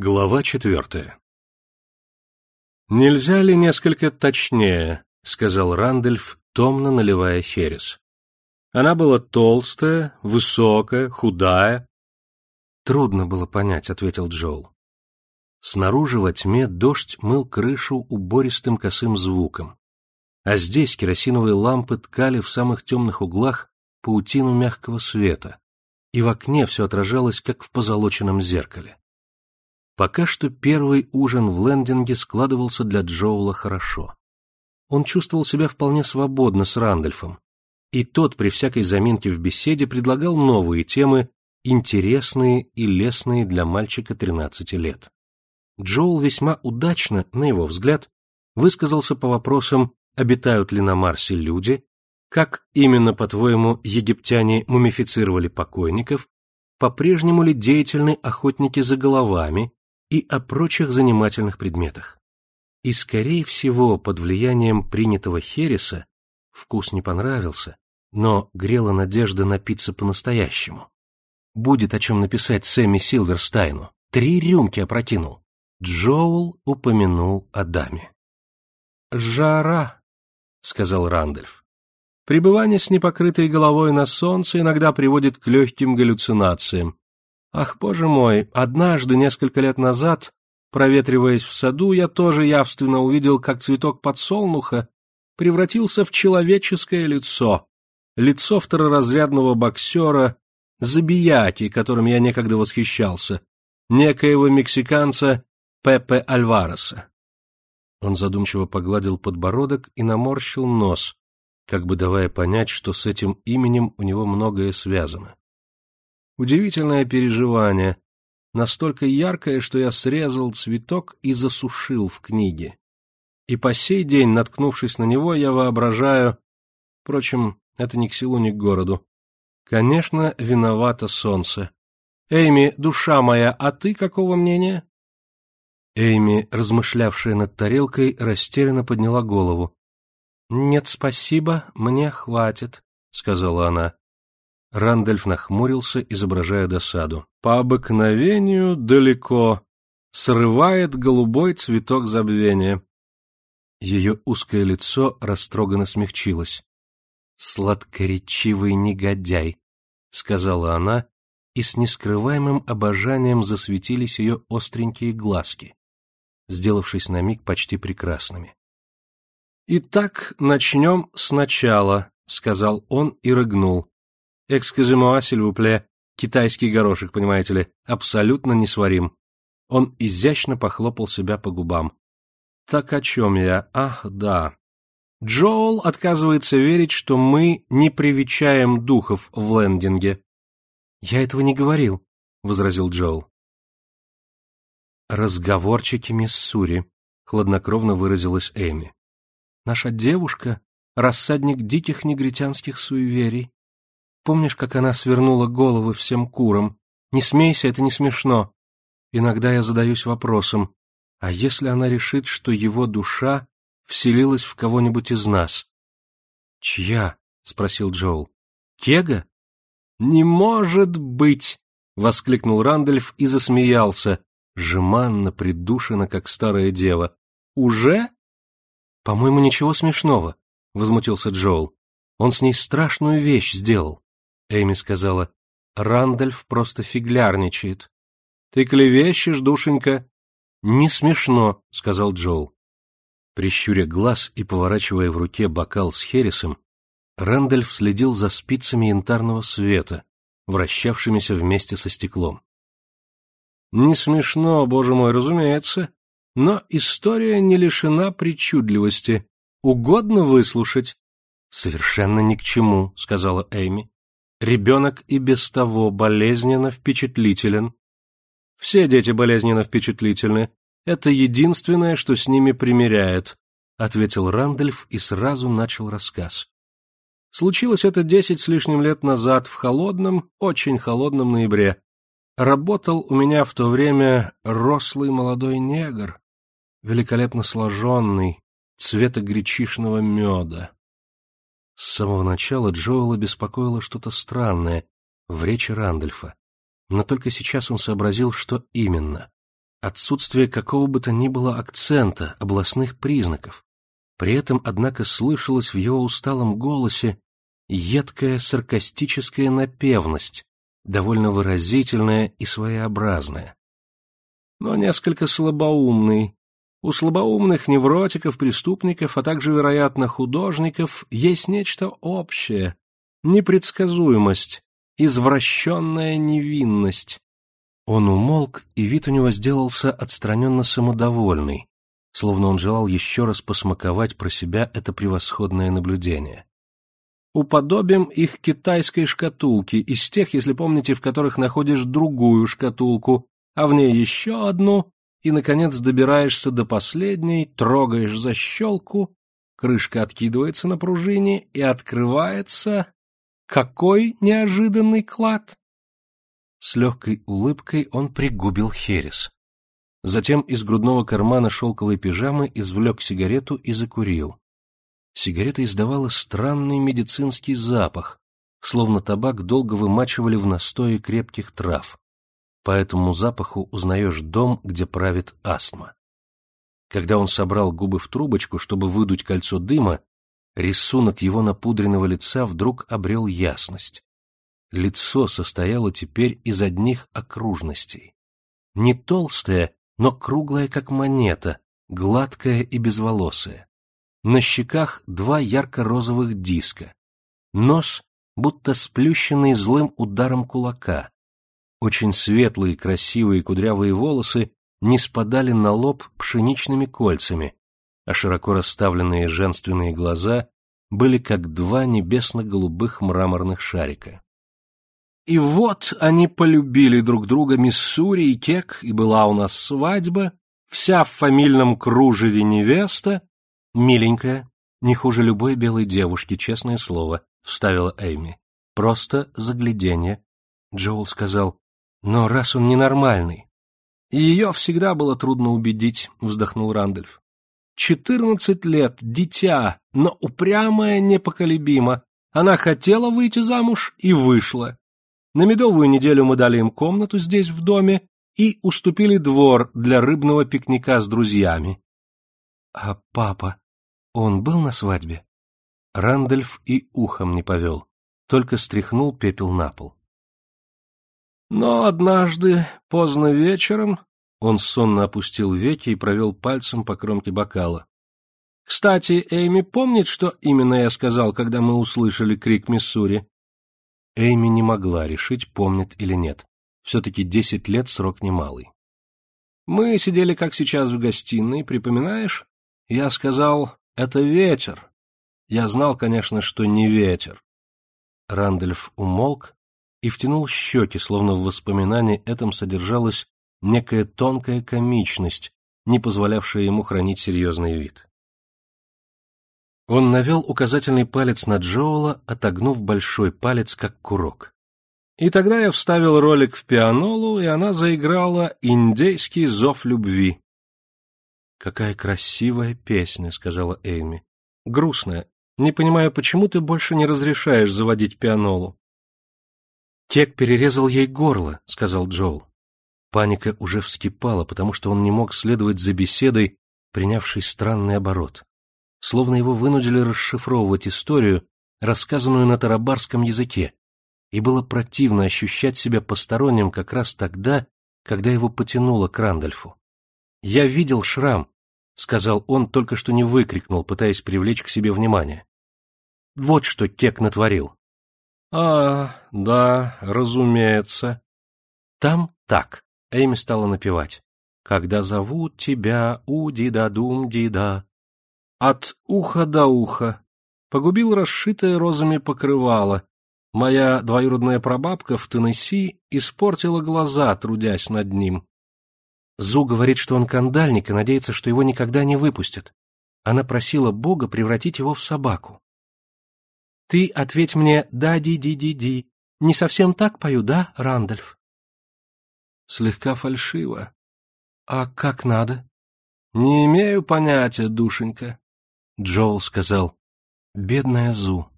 Глава четвертая «Нельзя ли несколько точнее?» — сказал Рандольф, томно наливая херес. Она была толстая, высокая, худая. «Трудно было понять», — ответил Джоул. Снаружи во тьме дождь мыл крышу убористым косым звуком, а здесь керосиновые лампы ткали в самых темных углах паутину мягкого света, и в окне все отражалось, как в позолоченном зеркале. Пока что первый ужин в лендинге складывался для Джоула хорошо. Он чувствовал себя вполне свободно с Рандольфом, и тот при всякой заминке в беседе предлагал новые темы, интересные и лестные для мальчика 13 лет. Джоул весьма удачно, на его взгляд, высказался по вопросам, обитают ли на Марсе люди, как именно, по-твоему, египтяне мумифицировали покойников, по-прежнему ли деятельны охотники за головами, и о прочих занимательных предметах. И, скорее всего, под влиянием принятого хереса вкус не понравился, но грела надежда напиться по-настоящему. Будет о чем написать Сэмми Силверстайну. Три рюмки опрокинул. Джоул упомянул о даме. «Жара», — сказал Рандольф. «Пребывание с непокрытой головой на солнце иногда приводит к легким галлюцинациям, Ах, боже мой, однажды, несколько лет назад, проветриваясь в саду, я тоже явственно увидел, как цветок подсолнуха превратился в человеческое лицо, лицо второразрядного боксера, забияки, которым я некогда восхищался, некоего мексиканца Пепе Альвареса. Он задумчиво погладил подбородок и наморщил нос, как бы давая понять, что с этим именем у него многое связано. Удивительное переживание, настолько яркое, что я срезал цветок и засушил в книге. И по сей день, наткнувшись на него, я воображаю... Впрочем, это ни к селу, ни к городу. Конечно, виновато солнце. Эйми, душа моя, а ты какого мнения? Эйми, размышлявшая над тарелкой, растерянно подняла голову. — Нет, спасибо, мне хватит, — сказала она. Рандольф нахмурился, изображая досаду. По обыкновению далеко. Срывает голубой цветок забвения. Ее узкое лицо растроганно смягчилось. «Сладкоречивый негодяй», — сказала она, и с нескрываемым обожанием засветились ее остренькие глазки, сделавшись на миг почти прекрасными. «Итак, начнем сначала», — сказал он и рыгнул. Экскюземуа, сильвупле, китайский горошек, понимаете ли, абсолютно несварим. Он изящно похлопал себя по губам. Так о чем я? Ах, да. Джоул отказывается верить, что мы не привечаем духов в лендинге. Я этого не говорил, возразил Джоул. Разговорчики мисс Сури, хладнокровно выразилась Эми. Наша девушка — рассадник диких негритянских суеверий. Помнишь, как она свернула головы всем курам? Не смейся, это не смешно. Иногда я задаюсь вопросом, а если она решит, что его душа вселилась в кого-нибудь из нас? — Чья? — спросил Джоул. — Кега? — Не может быть! — воскликнул Рандольф и засмеялся, жеманно, придушенно, как старая дева. — Уже? — По-моему, ничего смешного, — возмутился Джоул. Он с ней страшную вещь сделал. Эми сказала, Рандольф просто фиглярничает. Ты клевещешь, душенька. Не смешно, сказал Джоул. Прищуря глаз и поворачивая в руке бокал с хересом, Рэндальф следил за спицами янтарного света, вращавшимися вместе со стеклом. Не смешно, боже мой, разумеется, но история не лишена причудливости. Угодно выслушать? Совершенно ни к чему, сказала Эми. Ребенок и без того болезненно впечатлителен. Все дети болезненно впечатлительны. Это единственное, что с ними примиряет, — ответил Рандольф и сразу начал рассказ. Случилось это десять с лишним лет назад в холодном, очень холодном ноябре. Работал у меня в то время рослый молодой негр, великолепно сложенный, цвета гречишного меда. С самого начала Джоэла беспокоило что-то странное в речи Рандольфа, но только сейчас он сообразил, что именно. отсутствие какого бы то ни было акцента, областных признаков. При этом, однако, слышалась в его усталом голосе едкая саркастическая напевность, довольно выразительная и своеобразная. Но несколько слабоумный. У слабоумных невротиков, преступников, а также, вероятно, художников есть нечто общее, непредсказуемость, извращенная невинность. Он умолк, и вид у него сделался отстраненно самодовольный, словно он желал еще раз посмаковать про себя это превосходное наблюдение уподобим их китайской шкатулке, из тех, если помните, в которых находишь другую шкатулку, а в ней еще одну, и, наконец, добираешься до последней, трогаешь защелку, крышка откидывается на пружине и открывается... Какой неожиданный клад! С легкой улыбкой он пригубил херес. Затем из грудного кармана шелковой пижамы извлек сигарету и закурил. Сигарета издавала странный медицинский запах, словно табак долго вымачивали в настое крепких трав. По этому запаху узнаешь дом, где правит астма. Когда он собрал губы в трубочку, чтобы выдуть кольцо дыма, рисунок его напудренного лица вдруг обрел ясность. Лицо состояло теперь из одних окружностей. Не толстое, но круглое, как монета, гладкое и безволосое. На щеках два ярко-розовых диска. Нос, будто сплющенный злым ударом кулака. Очень светлые, красивые кудрявые волосы не спадали на лоб пшеничными кольцами, а широко расставленные женственные глаза были как два небесно-голубых мраморных шарика. И вот они полюбили друг друга Миссури и Кек, и была у нас свадьба, вся в фамильном кружеве невеста, «Миленькая, не хуже любой белой девушки, честное слово», — вставила Эйми. «Просто загляденье», — Джоул сказал. «Но раз он ненормальный...» «Ее всегда было трудно убедить», — вздохнул Рандольф. «Четырнадцать лет, дитя, но упрямая непоколебима. Она хотела выйти замуж и вышла. На медовую неделю мы дали им комнату здесь, в доме, и уступили двор для рыбного пикника с друзьями. А папа, он был на свадьбе? Рандольф и ухом не повел, только стряхнул пепел на пол. Но однажды, поздно вечером, он сонно опустил веки и провел пальцем по кромке бокала. «Кстати, Эйми помнит, что именно я сказал, когда мы услышали крик Миссури?» Эйми не могла решить, помнит или нет. Все-таки десять лет срок немалый. «Мы сидели, как сейчас, в гостиной, припоминаешь? Я сказал, это ветер. Я знал, конечно, что не ветер. Рандольф умолк и втянул щеки, словно в воспоминании этом содержалась некая тонкая комичность, не позволявшая ему хранить серьезный вид. Он навел указательный палец на Джоула, отогнув большой палец, как курок. И тогда я вставил ролик в пианолу, и она заиграла «Индейский зов любви». «Какая красивая песня», — сказала Эйми. «Грустная. Не понимаю, почему ты больше не разрешаешь заводить пианолу?» «Кек перерезал ей горло», — сказал Джоул. Паника уже вскипала, потому что он не мог следовать за беседой, принявшей странный оборот. Словно его вынудили расшифровывать историю, рассказанную на тарабарском языке, и было противно ощущать себя посторонним как раз тогда, когда его потянуло к Рандольфу. «Я видел шрам», — сказал он, только что не выкрикнул, пытаясь привлечь к себе внимание. «Вот что Кек натворил». «А, да, разумеется». «Там так», — Эйми стала напевать. «Когда зовут тебя у-ди-да-дум-ди-да». От уха до уха. Погубил расшитое розами покрывало. Моя двоюродная прабабка в Теннесси испортила глаза, трудясь над ним. Зу говорит, что он кандальник и надеется, что его никогда не выпустят. Она просила Бога превратить его в собаку. Ты ответь мне «да-ди-ди-ди-ди». Не совсем так пою, да, Рандольф? Слегка фальшиво. А как надо? Не имею понятия, душенька. Джоул сказал. Бедная Зу.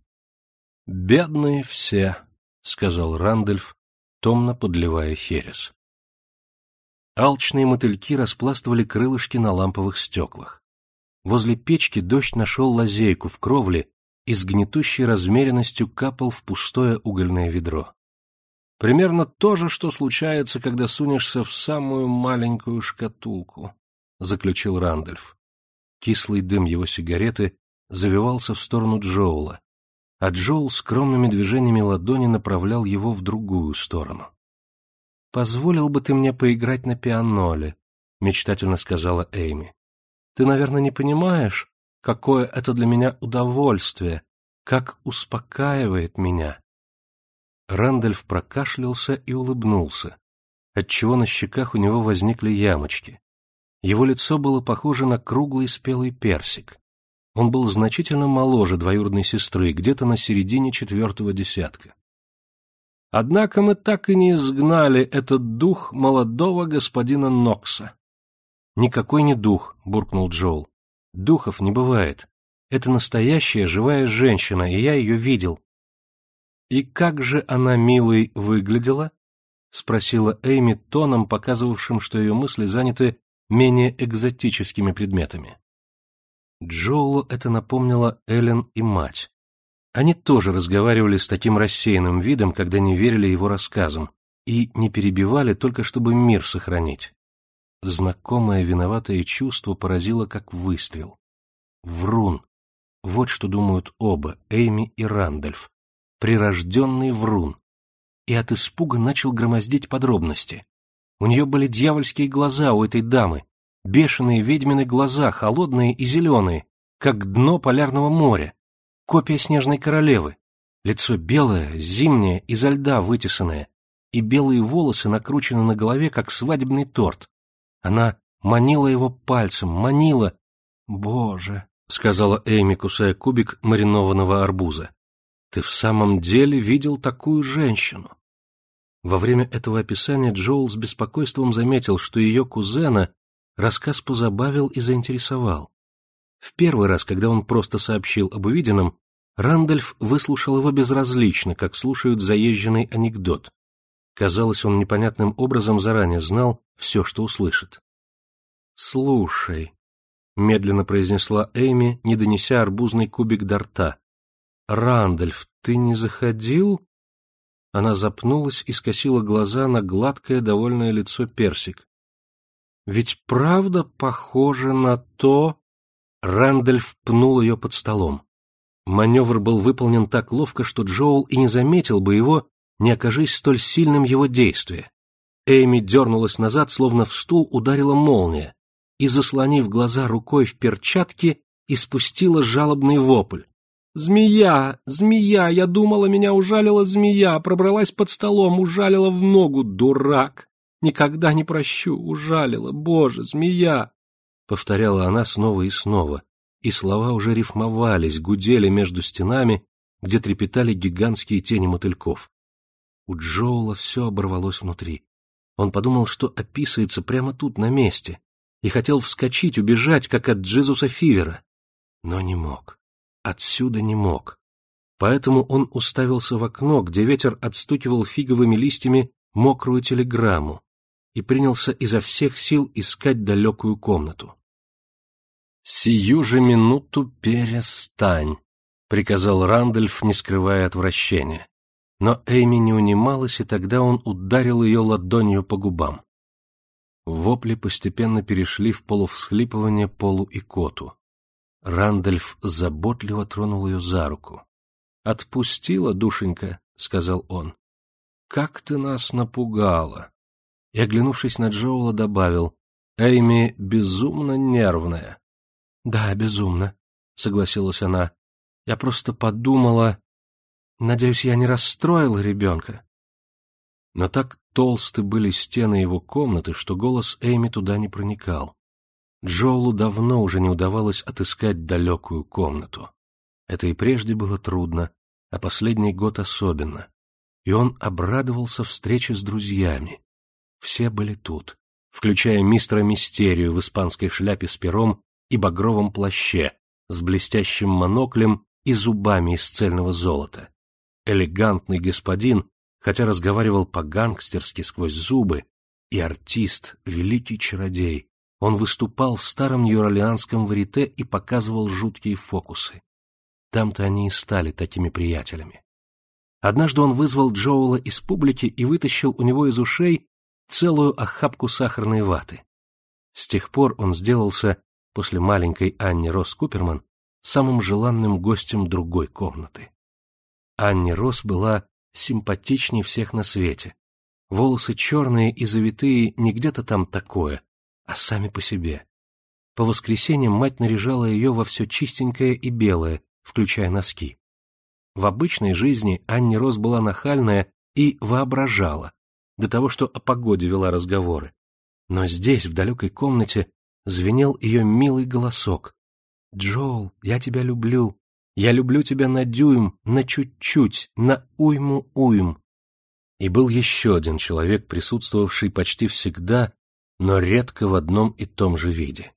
Бедные все, сказал Рандольф, томно подливая херес. Алчные мотыльки распластывали крылышки на ламповых стеклах. Возле печки дождь нашел лазейку в кровле и с гнетущей размеренностью капал в пустое угольное ведро. Примерно то же, что случается, когда сунешься в самую маленькую шкатулку, — заключил Рандольф. Кислый дым его сигареты завивался в сторону Джоула, а Джоул скромными движениями ладони направлял его в другую сторону. — Позволил бы ты мне поиграть на пианоле, — мечтательно сказала Эйми. — Ты, наверное, не понимаешь, какое это для меня удовольствие, как успокаивает меня. Рандольф прокашлялся и улыбнулся, отчего на щеках у него возникли ямочки. Его лицо было похоже на круглый спелый персик. Он был значительно моложе двоюродной сестры, где-то на середине четвертого десятка. Однако мы так и не изгнали этот дух молодого господина Нокса. — Никакой не дух, — буркнул Джоул. — Духов не бывает. Это настоящая живая женщина, и я ее видел. «И как же она, милой, выглядела?» — спросила Эйми тоном, показывавшим, что ее мысли заняты менее экзотическими предметами. Джоулу это напомнило Эллен и мать. Они тоже разговаривали с таким рассеянным видом, когда не верили его рассказам, и не перебивали только чтобы мир сохранить. Знакомое виноватое чувство поразило как выстрел. Врун. Вот что думают оба, Эйми и Рандольф, прирожденный врун, и от испуга начал громоздить подробности. У нее были дьявольские глаза у этой дамы, бешеные ведьмины глаза, холодные и зеленые, как дно полярного моря, копия снежной королевы, лицо белое, зимнее, изо льда вытесанное, и белые волосы накручены на голове, как свадебный торт. Она манила его пальцем, манила... «Боже!» — сказала Эйми, кусая кубик маринованного арбуза. Ты в самом деле видел такую женщину? Во время этого описания Джоул с беспокойством заметил, что ее кузена рассказ позабавил и заинтересовал. В первый раз, когда он просто сообщил об увиденном, Рандольф выслушал его безразлично, как слушают заезженный анекдот. Казалось, он непонятным образом заранее знал все, что услышит. «Слушай», — медленно произнесла Эйми, не донеся арбузный кубик до рта, Рандольф, ты не заходил? Она запнулась и скосила глаза на гладкое, довольное лицо персик. Ведь правда похоже на то... Рандольф пнул ее под столом. Маневр был выполнен так ловко, что Джоул и не заметил бы его, не окажись столь сильным его действие. Эйми дернулась назад, словно в стул ударила молния, и, заслонив глаза рукой в перчатке, испустила жалобный вопль. «Змея! Змея! Я думала, меня ужалила змея, пробралась под столом, ужалила в ногу, дурак! Никогда не прощу, ужалила, боже, змея!» Повторяла она снова и снова, и слова уже рифмовались, гудели между стенами, где трепетали гигантские тени мотыльков. У Джоула все оборвалось внутри. Он подумал, что описывается прямо тут, на месте, и хотел вскочить, убежать, как от Джезуса Фивера, но не мог отсюда не мог. Поэтому он уставился в окно, где ветер отстукивал фиговыми листьями мокрую телеграмму, и принялся изо всех сил искать далекую комнату. «Сию же минуту перестань», — приказал Рандольф, не скрывая отвращения. Но Эйми не унималась, и тогда он ударил ее ладонью по губам. Вопли постепенно перешли в полувсхлипывание полу и коту. Рандольф заботливо тронул ее за руку. — Отпустила, душенька, — сказал он. — Как ты нас напугала! И, оглянувшись на Джоула, добавил, — Эйми безумно нервная. — Да, безумно, — согласилась она. — Я просто подумала... Надеюсь, я не расстроила ребенка. Но так толсты были стены его комнаты, что голос Эйми туда не проникал. Джоулу давно уже не удавалось отыскать далекую комнату. Это и прежде было трудно, а последний год особенно. И он обрадовался встрече с друзьями. Все были тут, включая мистера Мистерию в испанской шляпе с пером и багровом плаще, с блестящим моноклем и зубами из цельного золота. Элегантный господин, хотя разговаривал по-гангстерски сквозь зубы, И артист, великий чародей, он выступал в старом нью-орлеанском варите и показывал жуткие фокусы. Там-то они и стали такими приятелями. Однажды он вызвал Джоула из публики и вытащил у него из ушей целую охапку сахарной ваты. С тех пор он сделался, после маленькой Анни Росс Куперман, самым желанным гостем другой комнаты. Анни Росс была симпатичней всех на свете. Волосы черные и завитые не где-то там такое, а сами по себе. По воскресеньям мать наряжала ее во все чистенькое и белое, включая носки. В обычной жизни Анни Рос была нахальная и воображала, до того, что о погоде вела разговоры. Но здесь, в далекой комнате, звенел ее милый голосок. «Джоул, я тебя люблю. Я люблю тебя на дюйм, на чуть-чуть, на уйму-уйм». И был еще один человек, присутствовавший почти всегда, но редко в одном и том же виде.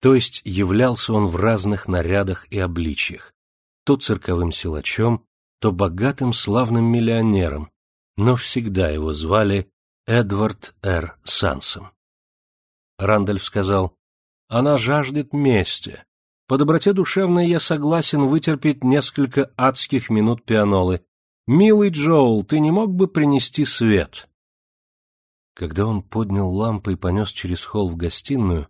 То есть являлся он в разных нарядах и обличьях, то цирковым силачом, то богатым славным миллионером, но всегда его звали Эдвард Р. Сансом. Рандольф сказал, «Она жаждет мести. По доброте душевной я согласен вытерпеть несколько адских минут пианолы. Милый Джоул, ты не мог бы принести свет?» Когда он поднял лампы и понес через холл в гостиную,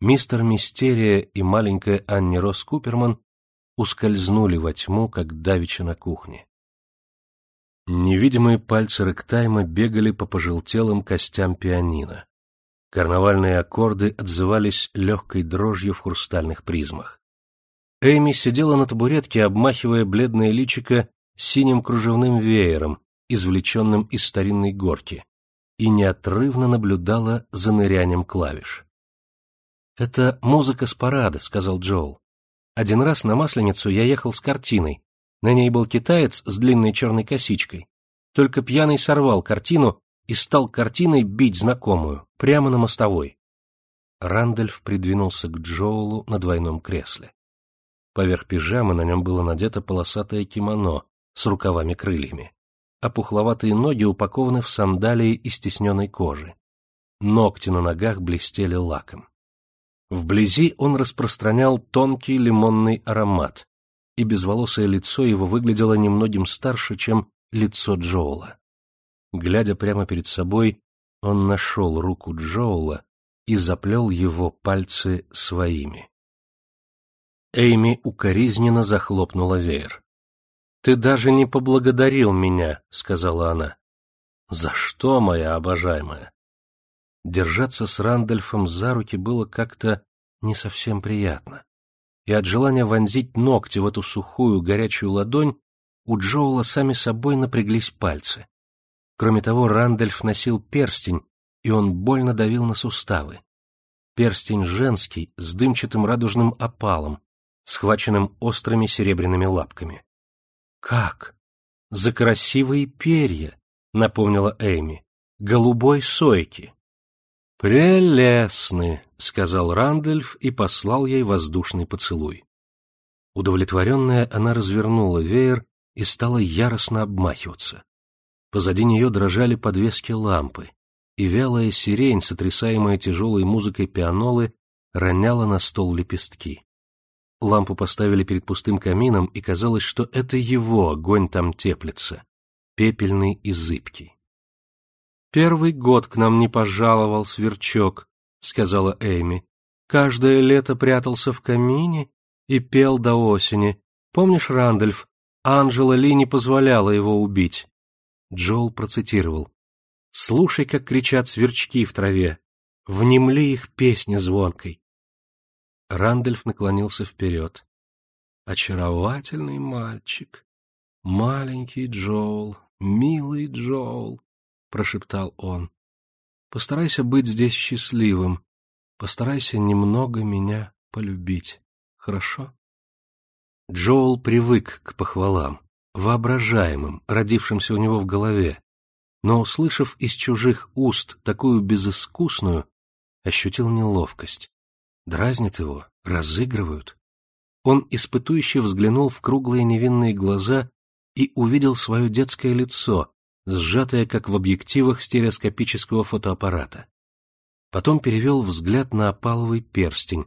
мистер Мистерия и маленькая Анни Росс Куперман ускользнули во тьму, как давеча на кухне. Невидимые пальцы Рэктайма бегали по пожелтелым костям пианино. Карнавальные аккорды отзывались легкой дрожью в хрустальных призмах. Эми сидела на табуретке, обмахивая бледное личико синим кружевным веером, извлеченным из старинной горки, и неотрывно наблюдала за нырянием клавиш. «Это музыка с парада», — сказал Джоул. «Один раз на Масленицу я ехал с картиной. На ней был китаец с длинной черной косичкой. Только пьяный сорвал картину и стал картиной бить знакомую, прямо на мостовой». Рандольф придвинулся к Джоулу на двойном кресле. Поверх пижамы на нем было надето полосатое кимоно с рукавами-крыльями а пухловатые ноги упакованы в сандалии из стесненной кожи. Ногти на ногах блестели лаком. Вблизи он распространял тонкий лимонный аромат, и безволосое лицо его выглядело немногим старше, чем лицо Джоула. Глядя прямо перед собой, он нашел руку Джоула и заплел его пальцы своими. Эйми укоризненно захлопнула веер. «Ты даже не поблагодарил меня», — сказала она. «За что, моя обожаемая?» Держаться с Рандольфом за руки было как-то не совсем приятно. И от желания вонзить ногти в эту сухую, горячую ладонь у Джоула сами собой напряглись пальцы. Кроме того, Рандольф носил перстень, и он больно давил на суставы. Перстень женский, с дымчатым радужным опалом, схваченным острыми серебряными лапками. «Как? За красивые перья», — напомнила Эми. «Голубой сойки». «Прелестны», — сказал Рандольф и послал ей воздушный поцелуй. Удовлетворенная, она развернула веер и стала яростно обмахиваться. Позади нее дрожали подвески лампы, и вялая сирень, сотрясаемая тяжелой музыкой пианолы, роняла на стол лепестки. Лампу поставили перед пустым камином, и казалось, что это его огонь там теплится, пепельный и зыбкий. «Первый год к нам не пожаловал сверчок», — сказала Эми. «Каждое лето прятался в камине и пел до осени. Помнишь, Рандольф, Анжела Ли не позволяла его убить?» Джол процитировал. «Слушай, как кричат сверчки в траве, внемли их песни звонкой. Рандольф наклонился вперед. «Очаровательный мальчик, маленький Джоул, милый Джоул», — прошептал он. «Постарайся быть здесь счастливым, постарайся немного меня полюбить, хорошо?» Джоул привык к похвалам, воображаемым, родившимся у него в голове, но, услышав из чужих уст такую безыскусную, ощутил неловкость. Дразнят его, разыгрывают. Он испытующе взглянул в круглые невинные глаза и увидел свое детское лицо, сжатое, как в объективах стереоскопического фотоаппарата. Потом перевел взгляд на опаловый перстень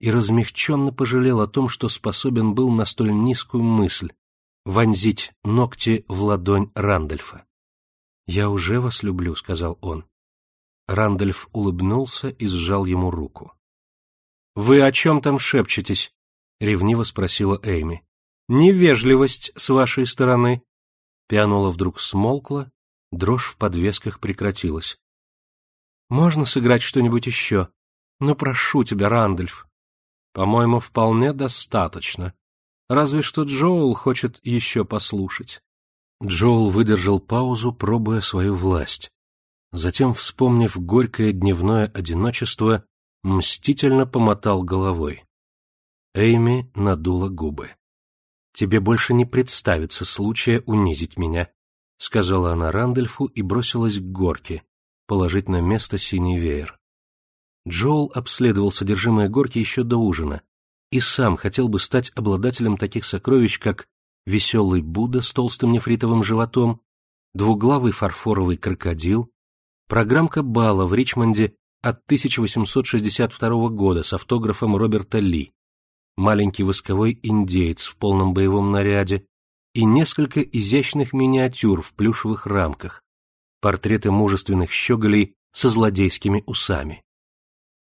и размягченно пожалел о том, что способен был на столь низкую мысль — вонзить ногти в ладонь Рандольфа. «Я уже вас люблю», — сказал он. Рандольф улыбнулся и сжал ему руку. «Вы о чем там шепчетесь?» — ревниво спросила Эйми. «Невежливость с вашей стороны». Пианола вдруг смолкла, дрожь в подвесках прекратилась. «Можно сыграть что-нибудь еще? Ну, прошу тебя, Рандольф». «По-моему, вполне достаточно. Разве что Джоул хочет еще послушать». Джоул выдержал паузу, пробуя свою власть. Затем, вспомнив горькое дневное одиночество, мстительно помотал головой. Эйми надула губы. «Тебе больше не представится случая унизить меня», — сказала она Рандольфу и бросилась к горке, положить на место синий веер. Джоул обследовал содержимое горки еще до ужина и сам хотел бы стать обладателем таких сокровищ, как веселый Будда с толстым нефритовым животом, двуглавый фарфоровый крокодил, программка бала в Ричмонде от 1862 года с автографом Роберта Ли, маленький восковой индеец в полном боевом наряде и несколько изящных миниатюр в плюшевых рамках, портреты мужественных щеголей со злодейскими усами.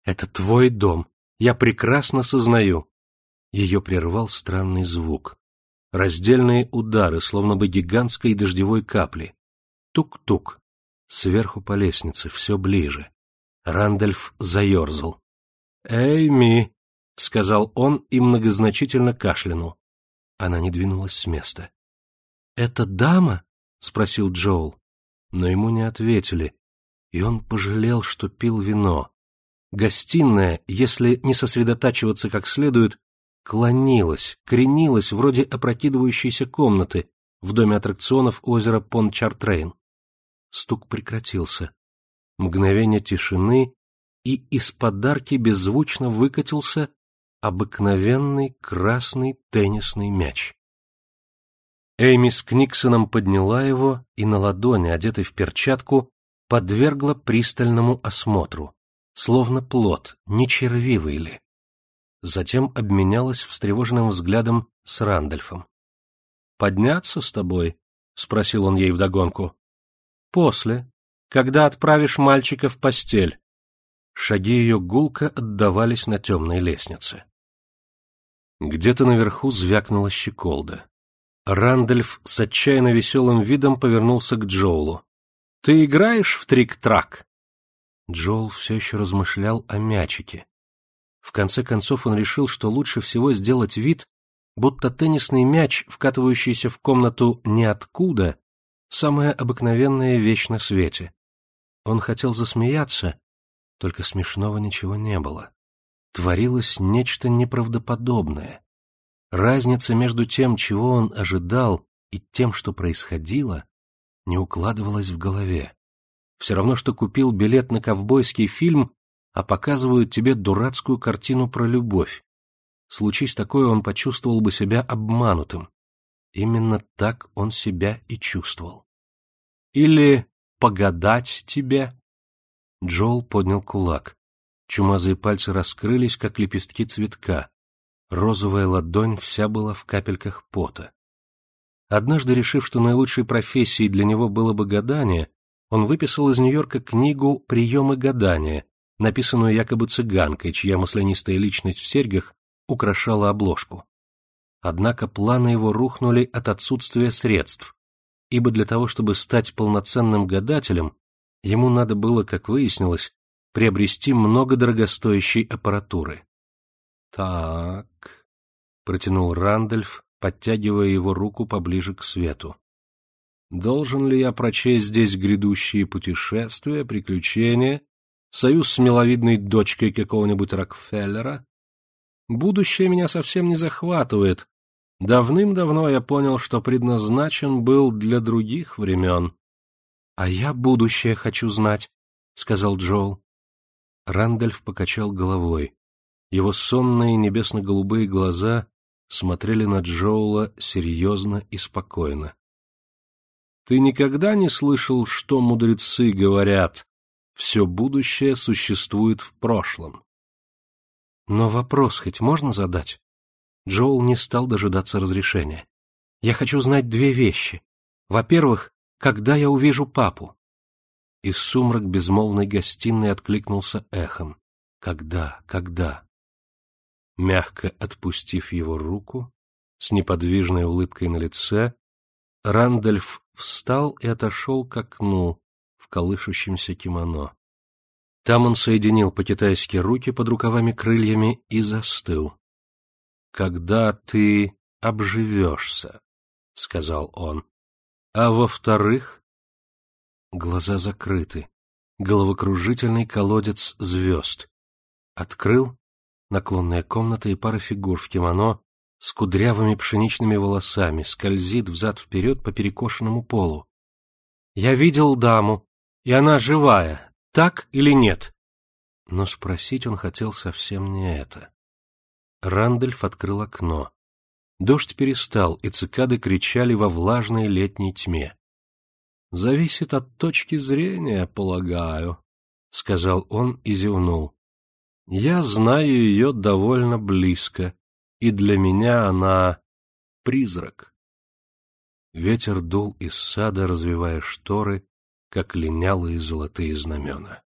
«Это твой дом, я прекрасно сознаю». Ее прервал странный звук. Раздельные удары, словно бы гигантской дождевой капли. Тук-тук. Сверху по лестнице, все ближе. Рандольф заерзал. «Эйми!» — сказал он и многозначительно кашлянул. Она не двинулась с места. «Это дама?» — спросил Джоул. Но ему не ответили, и он пожалел, что пил вино. Гостиная, если не сосредотачиваться как следует, клонилась, кренилась вроде опрокидывающейся комнаты в доме аттракционов озера Пончартрейн. Стук прекратился. Мгновение тишины, и из подарки беззвучно выкатился обыкновенный красный теннисный мяч. Эйми с Книксоном подняла его и на ладони, одетой в перчатку, подвергла пристальному осмотру, словно плод, не червивый ли. Затем обменялась встревоженным взглядом с Рандольфом. — Подняться с тобой? — спросил он ей вдогонку. — После, когда отправишь мальчика в постель. Шаги ее гулко отдавались на темной лестнице. Где-то наверху звякнула щеколда. Рандольф с отчаянно веселым видом повернулся к Джоулу. — Ты играешь в трик-трак? Джоул все еще размышлял о мячике. В конце концов он решил, что лучше всего сделать вид, будто теннисный мяч, вкатывающийся в комнату ниоткуда, самая обыкновенная вещь на свете. Он хотел засмеяться, только смешного ничего не было творилось нечто неправдоподобное. Разница между тем, чего он ожидал, и тем, что происходило, не укладывалась в голове. Все равно, что купил билет на ковбойский фильм, а показывают тебе дурацкую картину про любовь. Случись такое, он почувствовал бы себя обманутым. Именно так он себя и чувствовал. Или погадать тебе? Джоул поднял кулак. Чумазые пальцы раскрылись, как лепестки цветка. Розовая ладонь вся была в капельках пота. Однажды, решив, что наилучшей профессией для него было бы гадание, он выписал из Нью-Йорка книгу «Приемы гадания», написанную якобы цыганкой, чья маслянистая личность в серьгах украшала обложку. Однако планы его рухнули от отсутствия средств, ибо для того, чтобы стать полноценным гадателем, ему надо было, как выяснилось, приобрести много дорогостоящей аппаратуры. «Так», — протянул Рандольф, подтягивая его руку поближе к свету. «Должен ли я прочесть здесь грядущие путешествия, приключения, союз с миловидной дочкой какого-нибудь Рокфеллера? Будущее меня совсем не захватывает. Давным-давно я понял, что предназначен был для других времен». «А я будущее хочу знать», — сказал Джоул. Рандольф покачал головой. Его сонные небесно-голубые глаза смотрели на Джоула серьезно и спокойно. Ты никогда не слышал, что мудрецы говорят «все будущее существует в прошлом»? Но вопрос хоть можно задать? Джоул не стал дожидаться разрешения. Я хочу знать две вещи. Во-первых, когда я увижу папу? Из сумрак безмолвной гостиной откликнулся эхом. Когда, когда? Мягко отпустив его руку, с неподвижной улыбкой на лице, Рандольф встал и отошел к окну в колышущемся кимоно. Там он соединил по-китайски руки под рукавами крыльями и застыл. — Когда ты обживешься, — сказал он. — А во-вторых, Глаза закрыты. Головокружительный колодец звезд. Открыл. Наклонная комната и пара фигур в кимоно с кудрявыми пшеничными волосами скользит взад-вперед по перекошенному полу. Я видел даму, и она живая, так или нет? Но спросить он хотел совсем не это. Рандольф открыл окно. Дождь перестал, и цикады кричали во влажной летней тьме. Зависит от точки зрения, полагаю, — сказал он и зевнул. Я знаю ее довольно близко, и для меня она призрак. Ветер дул из сада, развивая шторы, как линялые золотые знамена.